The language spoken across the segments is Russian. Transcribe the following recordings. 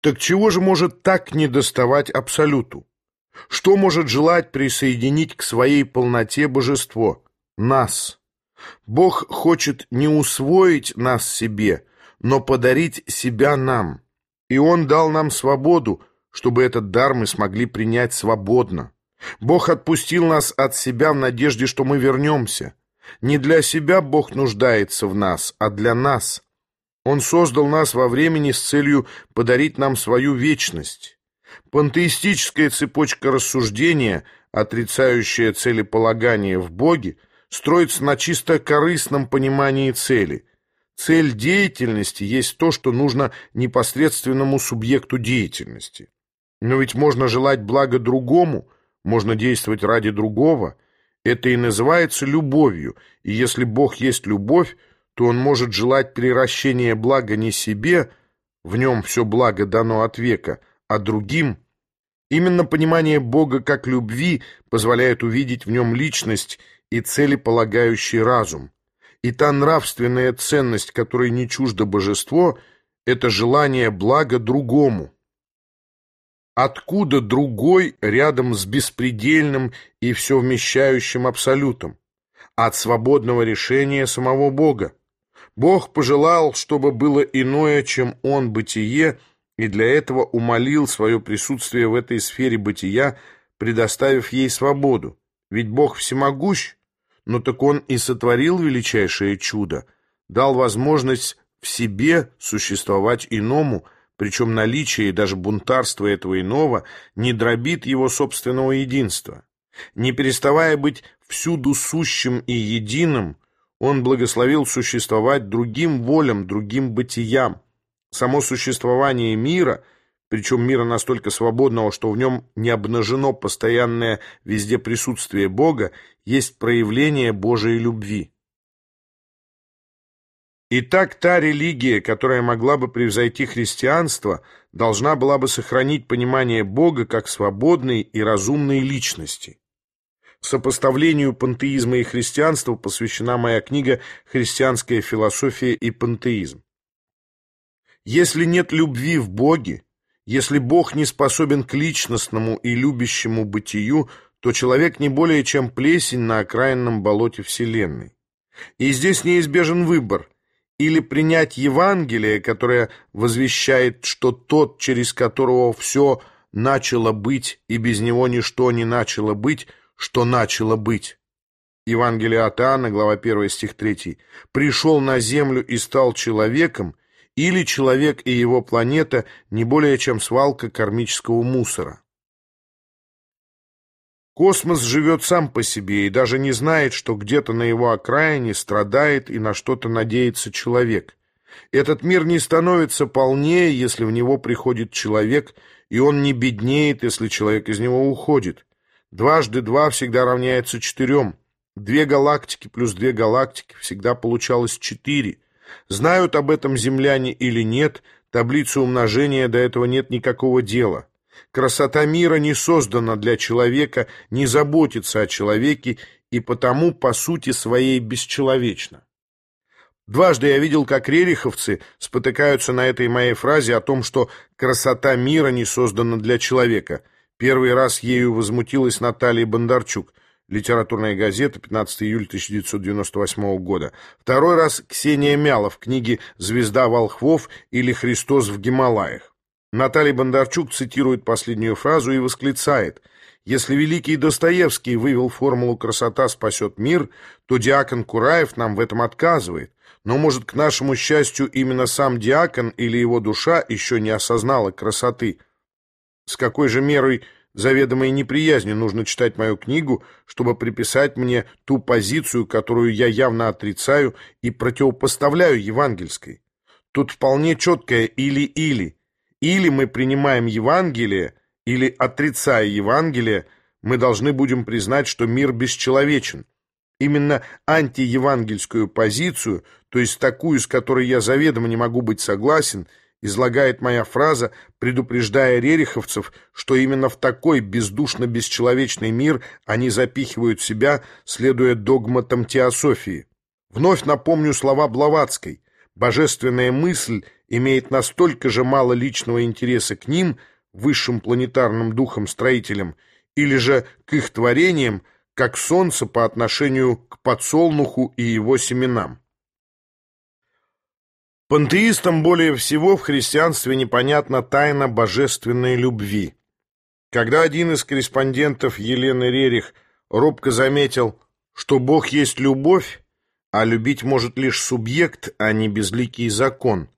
Так чего же может так недоставать Абсолюту? Что может желать присоединить к своей полноте божество? Нас. Бог хочет не усвоить нас себе, но подарить себя нам. И Он дал нам свободу, чтобы этот дар мы смогли принять свободно. Бог отпустил нас от себя в надежде, что мы вернемся. Не для себя Бог нуждается в нас, а для нас. Он создал нас во времени с целью подарить нам свою вечность. Пантеистическая цепочка рассуждения, отрицающая целеполагание в Боге, строится на чисто корыстном понимании цели. Цель деятельности есть то, что нужно непосредственному субъекту деятельности. Но ведь можно желать блага другому, можно действовать ради другого. Это и называется любовью, и если Бог есть любовь, то он может желать приращения блага не себе, в нем все благо дано от века, а другим. Именно понимание Бога как любви позволяет увидеть в нем личность и целеполагающий разум. И та нравственная ценность, которой не чуждо божество, это желание блага другому. Откуда другой рядом с беспредельным и все вмещающим абсолютом? От свободного решения самого Бога. Бог пожелал, чтобы было иное, чем Он бытие, и для этого умолил свое присутствие в этой сфере бытия, предоставив ей свободу. Ведь Бог всемогущ, но так Он и сотворил величайшее чудо, дал возможность в себе существовать иному, причем наличие и даже бунтарство этого иного не дробит его собственного единства. Не переставая быть всюду сущим и единым, он благословил существовать другим волям, другим бытиям. Само существование мира, причем мира настолько свободного, что в нем не обнажено постоянное везде присутствие Бога, есть проявление Божией любви. Итак, та религия, которая могла бы превзойти христианство, должна была бы сохранить понимание Бога как свободной и разумной личности. Сопоставлению пантеизма и христианства посвящена моя книга «Христианская философия и пантеизм». Если нет любви в Боге, если Бог не способен к личностному и любящему бытию, то человек не более чем плесень на окраинном болоте Вселенной. И здесь неизбежен выбор – или принять Евангелие, которое возвещает, что тот, через которого все начало быть, и без него ничто не начало быть – что начало быть. Евангелие от Иоанна, глава 1, стих 3. «Пришел на землю и стал человеком, или человек и его планета не более чем свалка кармического мусора». Космос живет сам по себе и даже не знает, что где-то на его окраине страдает и на что-то надеется человек. Этот мир не становится полнее, если в него приходит человек, и он не беднеет, если человек из него уходит. Дважды два всегда равняется четырем. Две галактики плюс две галактики всегда получалось четыре. Знают об этом земляне или нет, таблицу умножения до этого нет никакого дела. Красота мира не создана для человека, не заботится о человеке и потому, по сути своей, бесчеловечна. Дважды я видел, как рериховцы спотыкаются на этой моей фразе о том, что красота мира не создана для человека – Первый раз ею возмутилась Наталья Бондарчук, литературная газета, 15 июля 1998 года. Второй раз Ксения Мяла в книге «Звезда волхвов» или «Христос в Гималаях». Наталья Бондарчук цитирует последнюю фразу и восклицает «Если великий Достоевский вывел формулу «красота спасет мир», то диакон Кураев нам в этом отказывает. Но, может, к нашему счастью, именно сам диакон или его душа еще не осознала красоты – с какой же мерой заведомой неприязни нужно читать мою книгу, чтобы приписать мне ту позицию, которую я явно отрицаю и противопоставляю евангельской? Тут вполне четкое «или-или». Или мы принимаем Евангелие, или, отрицая Евангелие, мы должны будем признать, что мир бесчеловечен. Именно антиевангельскую позицию, то есть такую, с которой я заведомо не могу быть согласен, излагает моя фраза, предупреждая рериховцев, что именно в такой бездушно-бесчеловечный мир они запихивают себя, следуя догматам теософии. Вновь напомню слова Блаватской. Божественная мысль имеет настолько же мало личного интереса к ним, высшим планетарным духом-строителям, или же к их творениям, как солнце по отношению к подсолнуху и его семенам. Пантеистам более всего в христианстве непонятна тайна божественной любви. Когда один из корреспондентов Елены Рерих робко заметил, что Бог есть любовь, а любить может лишь субъект, а не безликий закон,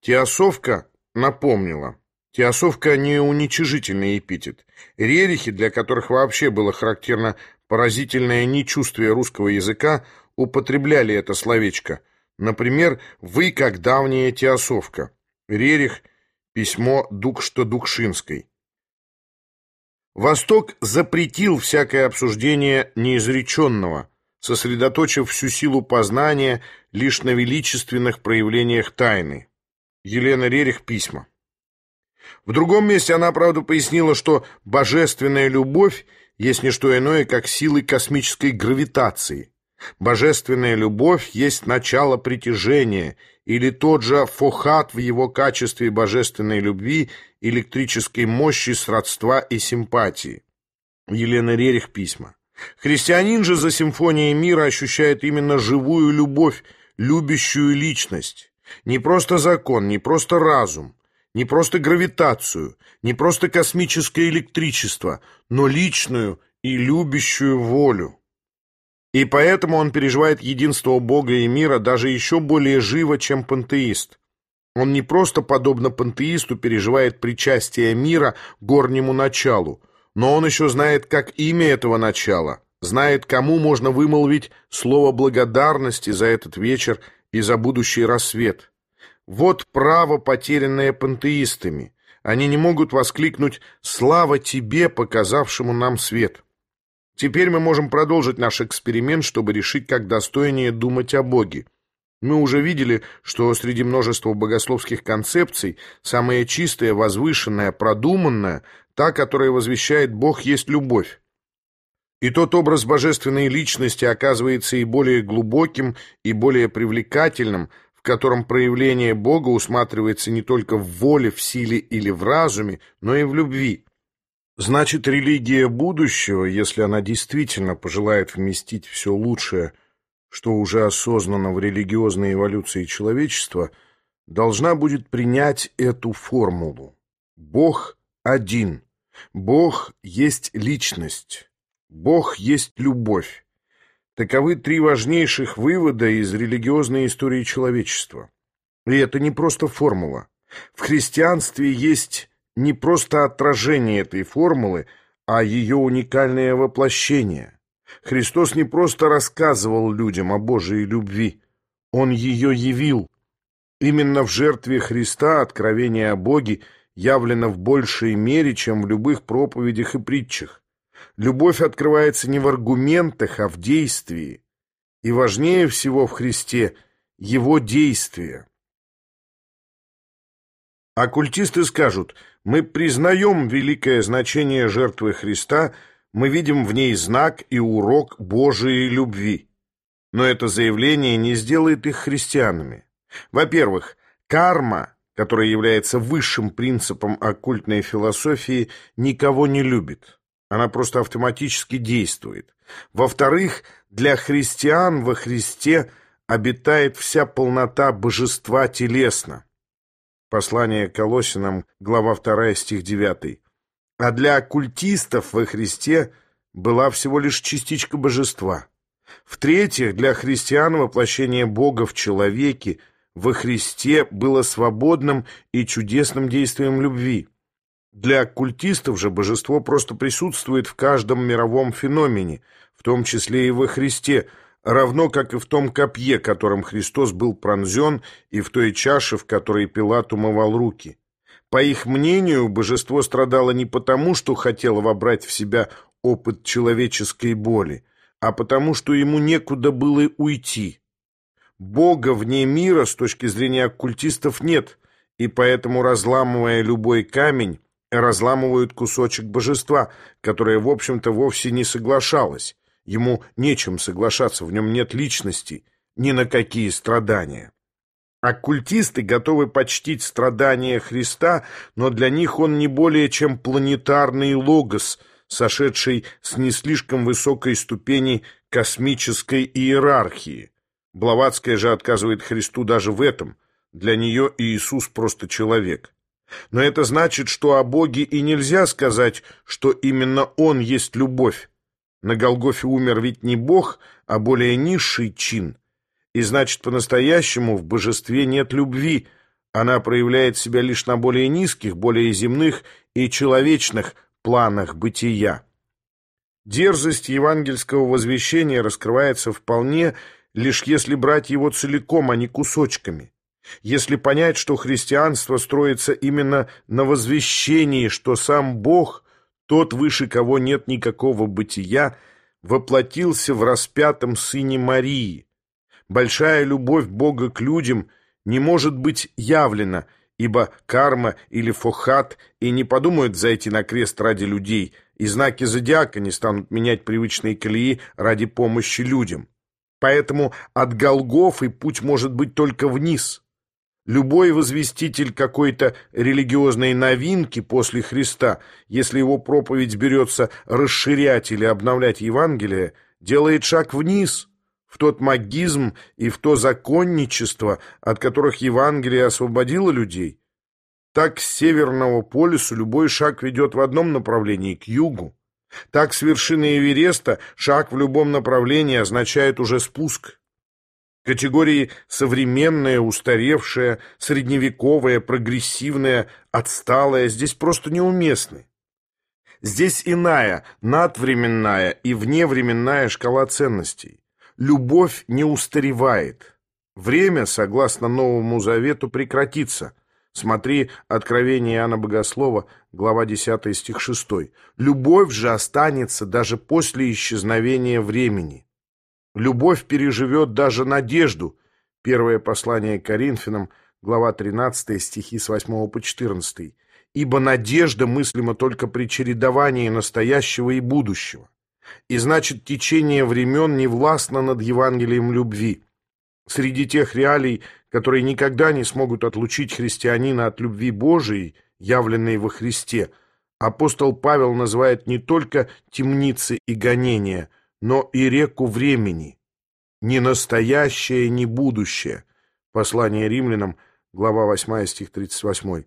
Теосовка напомнила. Теосовка не уничижительный эпитет. Рерихи, для которых вообще было характерно поразительное нечувствие русского языка, употребляли это словечко. Например, «вы как давняя теосовка». Рерих, письмо Дукшта-Дукшинской. Восток запретил всякое обсуждение неизреченного, сосредоточив всю силу познания лишь на величественных проявлениях тайны. Елена Рерих, письма. В другом месте она, правда, пояснила, что божественная любовь есть не что иное, как силы космической гравитации. Божественная любовь есть начало притяжения, или тот же фохат в его качестве божественной любви, электрической мощи, сродства и симпатии. Елена Рерих, письма. Христианин же за симфонией мира ощущает именно живую любовь, любящую личность. Не просто закон, не просто разум, не просто гравитацию, не просто космическое электричество, но личную и любящую волю. И поэтому он переживает единство Бога и мира даже еще более живо, чем пантеист. Он не просто, подобно пантеисту, переживает причастие мира горнему началу, но он еще знает, как имя этого начала, знает, кому можно вымолвить слово благодарности за этот вечер и за будущий рассвет. Вот право, потерянное пантеистами. Они не могут воскликнуть «Слава тебе, показавшему нам свет!» Теперь мы можем продолжить наш эксперимент, чтобы решить, как достойнее думать о Боге. Мы уже видели, что среди множества богословских концепций самая чистая, возвышенная, продуманная, та, которая возвещает «Бог есть любовь». И тот образ божественной личности оказывается и более глубоким, и более привлекательным, в котором проявление Бога усматривается не только в воле, в силе или в разуме, но и в любви. Значит, религия будущего, если она действительно пожелает вместить все лучшее, что уже осознано в религиозной эволюции человечества, должна будет принять эту формулу. Бог один. Бог есть личность. Бог есть любовь. Таковы три важнейших вывода из религиозной истории человечества. И это не просто формула. В христианстве есть не просто отражение этой формулы, а ее уникальное воплощение. Христос не просто рассказывал людям о Божьей любви, Он ее явил. Именно в жертве Христа откровение о Боге явлено в большей мере, чем в любых проповедях и притчах. Любовь открывается не в аргументах, а в действии. И важнее всего в Христе – его действие. Оккультисты скажут, мы признаем великое значение жертвы Христа, мы видим в ней знак и урок Божией любви. Но это заявление не сделает их христианами. Во-первых, карма, которая является высшим принципом оккультной философии, никого не любит. Она просто автоматически действует. Во-вторых, для христиан во Христе обитает вся полнота божества телесно. Послание Колосинам, глава 2, стих 9. А для оккультистов во Христе была всего лишь частичка божества. В-третьих, для христиан воплощение Бога в человеке во Христе было свободным и чудесным действием любви. Для оккультистов же божество просто присутствует в каждом мировом феномене, в том числе и во Христе, равно как и в том копье, которым Христос был пронзен, и в той чаше, в которой Пилат умывал руки. По их мнению, божество страдало не потому, что хотело вобрать в себя опыт человеческой боли, а потому, что ему некуда было уйти. Бога вне мира с точки зрения оккультистов нет, и поэтому, разламывая любой камень, разламывают кусочек божества, которое, в общем-то, вовсе не соглашалось. Ему нечем соглашаться, в нем нет личности, ни на какие страдания. Оккультисты готовы почтить страдания Христа, но для них он не более чем планетарный логос, сошедший с не слишком высокой ступени космической иерархии. Блаватская же отказывает Христу даже в этом. Для нее Иисус просто человек. Но это значит, что о Боге и нельзя сказать, что именно Он есть любовь. На Голгофе умер ведь не Бог, а более низший чин – и значит, по-настоящему в божестве нет любви, она проявляет себя лишь на более низких, более земных и человечных планах бытия. Дерзость евангельского возвещения раскрывается вполне, лишь если брать его целиком, а не кусочками. Если понять, что христианство строится именно на возвещении, что сам Бог, тот, выше кого нет никакого бытия, воплотился в распятом Сыне Марии, большая любовь Бога к людям не может быть явлена, ибо карма или фохат и не подумают зайти на крест ради людей, и знаки зодиака не станут менять привычные колеи ради помощи людям. Поэтому от Голгофы путь может быть только вниз. Любой возвеститель какой-то религиозной новинки после Христа, если его проповедь берется расширять или обновлять Евангелие, делает шаг вниз – в тот магизм и в то законничество, от которых Евангелие освободило людей. Так с Северного полюса любой шаг ведет в одном направлении, к югу. Так с вершины Эвереста шаг в любом направлении означает уже спуск. Категории современная, устаревшая, средневековая, прогрессивная, отсталая здесь просто неуместны. Здесь иная, надвременная и вневременная шкала ценностей. Любовь не устаревает. Время, согласно Новому Завету, прекратится. Смотри Откровение Иоанна Богослова, глава 10, стих 6. Любовь же останется даже после исчезновения времени. Любовь переживет даже надежду. Первое послание Коринфянам, глава 13, стихи с 8 по 14. Ибо надежда мыслима только при чередовании настоящего и будущего. И значит, течение времен не властно над Евангелием любви. Среди тех реалий, которые никогда не смогут отлучить христианина от любви Божией, явленной во Христе, апостол Павел называет не только темницы и гонения, но и реку времени. Ни настоящее, ни будущее. Послание римлянам, глава 8, стих 38.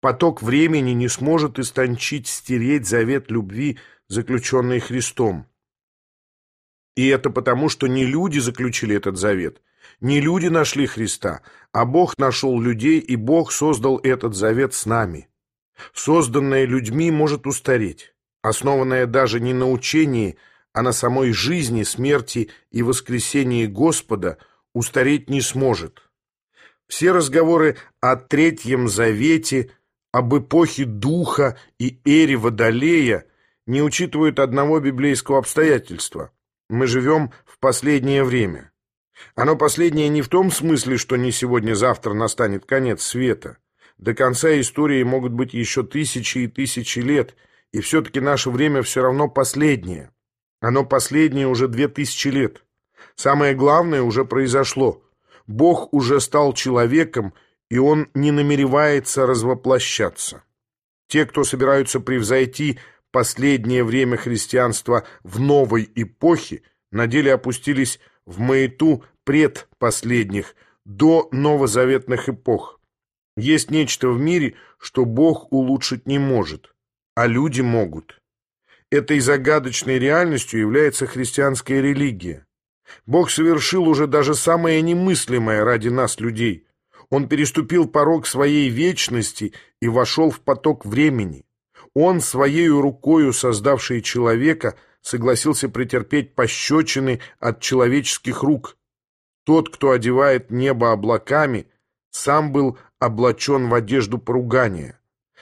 Поток времени не сможет истончить, стереть завет любви, заключенный Христом. И это потому, что не люди заключили этот завет, не люди нашли Христа, а Бог нашел людей, и Бог создал этот завет с нами. Созданное людьми может устареть, основанное даже не на учении, а на самой жизни, смерти и воскресении Господа, устареть не сможет. Все разговоры о Третьем Завете, об эпохе Духа и эре Водолея не учитывают одного библейского обстоятельства. Мы живем в последнее время. Оно последнее не в том смысле, что не сегодня-завтра настанет конец света. До конца истории могут быть еще тысячи и тысячи лет, и все-таки наше время все равно последнее. Оно последнее уже две тысячи лет. Самое главное уже произошло. Бог уже стал человеком, и он не намеревается развоплощаться. Те, кто собираются превзойти последнее время христианства в новой эпохе на деле опустились в маяту предпоследних, до новозаветных эпох. Есть нечто в мире, что Бог улучшить не может, а люди могут. Этой загадочной реальностью является христианская религия. Бог совершил уже даже самое немыслимое ради нас, людей. Он переступил порог своей вечности и вошел в поток времени. Он, своей рукою создавший человека, согласился претерпеть пощечины от человеческих рук. Тот, кто одевает небо облаками, сам был облачен в одежду поругания.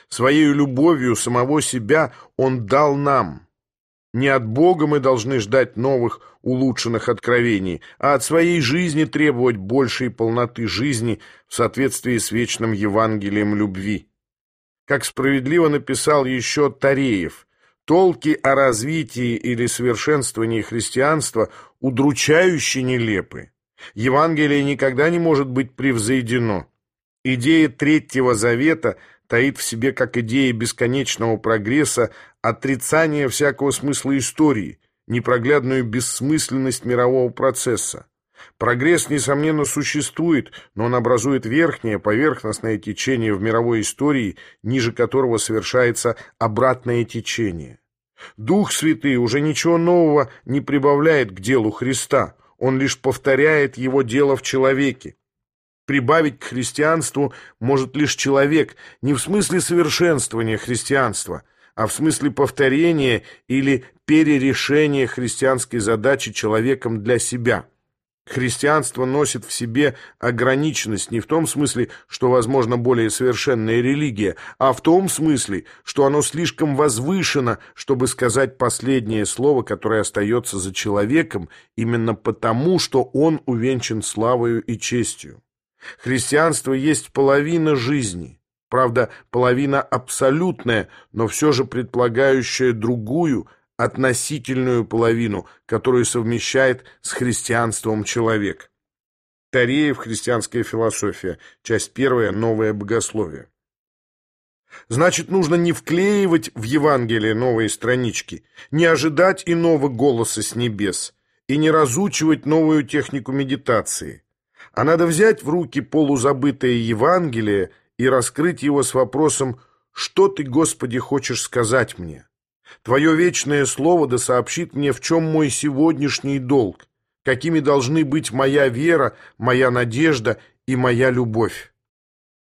Своей любовью самого себя он дал нам. Не от Бога мы должны ждать новых, улучшенных откровений, а от своей жизни требовать большей полноты жизни в соответствии с вечным Евангелием любви. Как справедливо написал еще Тареев, толки о развитии или совершенствовании христианства удручающе нелепы. Евангелие никогда не может быть превзойдено. Идея Третьего Завета таит в себе как идея бесконечного прогресса отрицание всякого смысла истории, непроглядную бессмысленность мирового процесса. Прогресс, несомненно, существует, но он образует верхнее, поверхностное течение в мировой истории, ниже которого совершается обратное течение. Дух Святый уже ничего нового не прибавляет к делу Христа, он лишь повторяет его дело в человеке. Прибавить к христианству может лишь человек, не в смысле совершенствования христианства, а в смысле повторения или перерешения христианской задачи человеком для себя – Христианство носит в себе ограниченность не в том смысле, что, возможно, более совершенная религия, а в том смысле, что оно слишком возвышено, чтобы сказать последнее слово, которое остается за человеком, именно потому, что он увенчан славою и честью. Христианство есть половина жизни, правда, половина абсолютная, но все же предполагающая другую – относительную половину, которую совмещает с христианством человек. Тареев «Христианская философия», часть первая, «Новое богословие». Значит, нужно не вклеивать в Евангелие новые странички, не ожидать иного голоса с небес и не разучивать новую технику медитации, а надо взять в руки полузабытое Евангелие и раскрыть его с вопросом «Что ты, Господи, хочешь сказать мне?» Твое вечное слово да сообщит мне, в чем мой сегодняшний долг, какими должны быть моя вера, моя надежда и моя любовь.